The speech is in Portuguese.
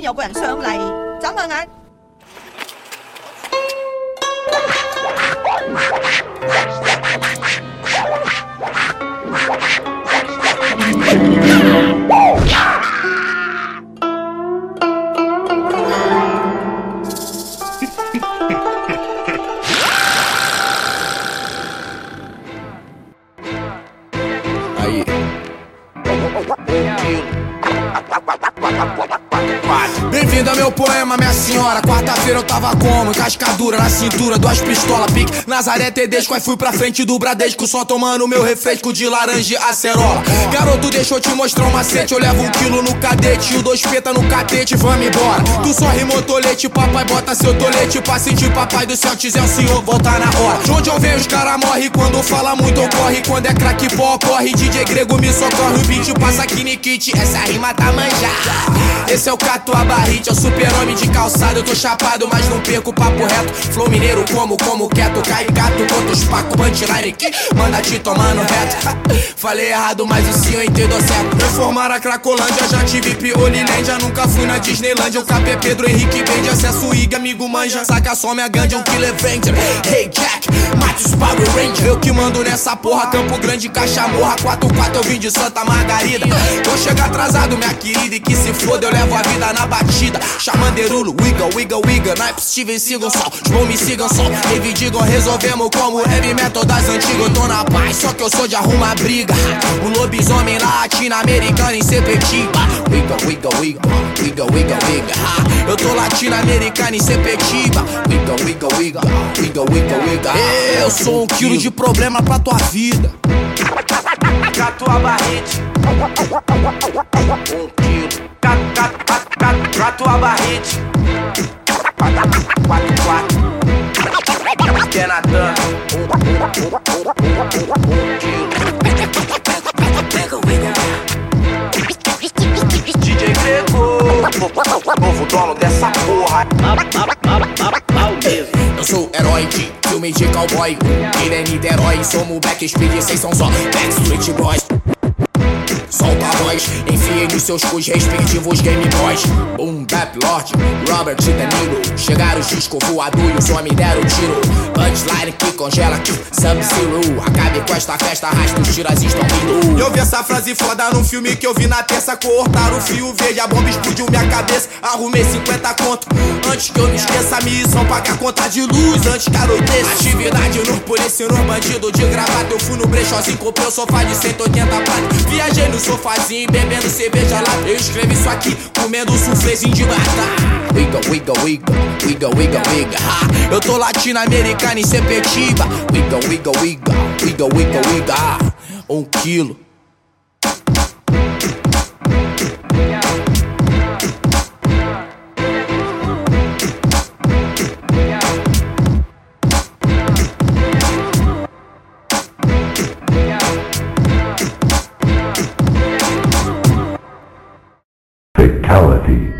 有個人上嚟，眨下眼。Aí. quatro. Bem-vindo ao meu poema, minha senhora. Quarta-feira eu tava como? Cascadura na cintura, duas pistolas, pique. Nazaré Tedesco, aí fui pra frente do Bradesco, só tomando meu refresco de laranja e acerola. Garoto, deixa eu te mostrar um macete. Eu levo um quilo no cadete, o dois peta no catete, vamos embora. Tu só rimou tolete, papai bota seu tolete pra sentir papai do céu, dizer o senhor, voltar na hora. De onde eu venho, os cara morre quando fala muito, ocorre. Quando é craque, pó, corre. DJ grego me socorre, o beat passa aqui no kit. Essa rima tá manjada. Esse é o Catuaba é o super-homem de calçado. Eu tô chapado, mas não perco o papo reto. Flow mineiro, como, como quieto. Cai gato contra os paco, punchline que manda te tomando reto. Falei errado, mas o senhor entendeu certo. Reformar a Cracolândia, já tive Piolilândia. Nunca fui na Disneylândia. O capé Pedro Henrique vende acesso, IG, amigo manja. Saca só minha gangue, um killer vende. Hey Jack, que mando nessa porra, Campo Grande, Caixa Morra. 4-4 eu vim de Santa Margarida. Vou chegar atrasado, minha querida, e que se foda, eu levo a vida na batida. Chamanderulo, wiggle, wiggle, wiggle. Knife, Steven Seagal, só. Bons me sigam só. Digam, resolvemos como heavy metal das antigas. Eu tô na paz, só que eu sou de arrumar briga. Um lobisomem latino-americano em Sepetiba. Wiggle, wiggle, wiggle, wiggle, wiggle. Eu tô latino-americano em Sepetiba. Wiggle, wiggle, wiggle, wiggle, wiggle. Eu sou um quilo de problema pra tua vida. Catuaba hit. Um quilo. Catuaba hit. Quatro, quatro. Que é Natan. Um quilo. DJ Grego. Novo dono dessa porra. Eu sou herói de filme de cowboy. Ele é Niterói, somos backspeed, vocês são só Backstreet Boys. Solta a voz, enfiem nos seus cus respectivos Game Boys. Boom, Bap, Lord, Robert De Niro. Chegaram os discos voador e os homens deram tiro. Que congela, Sub-Zero. Acabe com esta festa, arrasta os tiras estão vindo. Eu vi essa frase foda num filme que eu vi na terça. Cortaram o fio verde, a bomba explodiu minha cabeça. Arrumei 50 conto. Antes que eu não esqueça a missão, pagar conta de luz. Antes que anoiteça. Atividade no polícia, no bandido de gravata. Eu fui no brechózinho, comprei o sofá de 180 prata. Viajei no sofazinho, bebendo cerveja lá. Eu escrevi isso aqui, comendo suflezinho de batata. Wiggle, wiggle, wiggle, Wiga, wiga, wiga. Ha. Eu tô latino-americano e sepetiba. Wiga, wiga, wiga. Wiga, wiga, wiga. Ha. Um quilo. Fatality.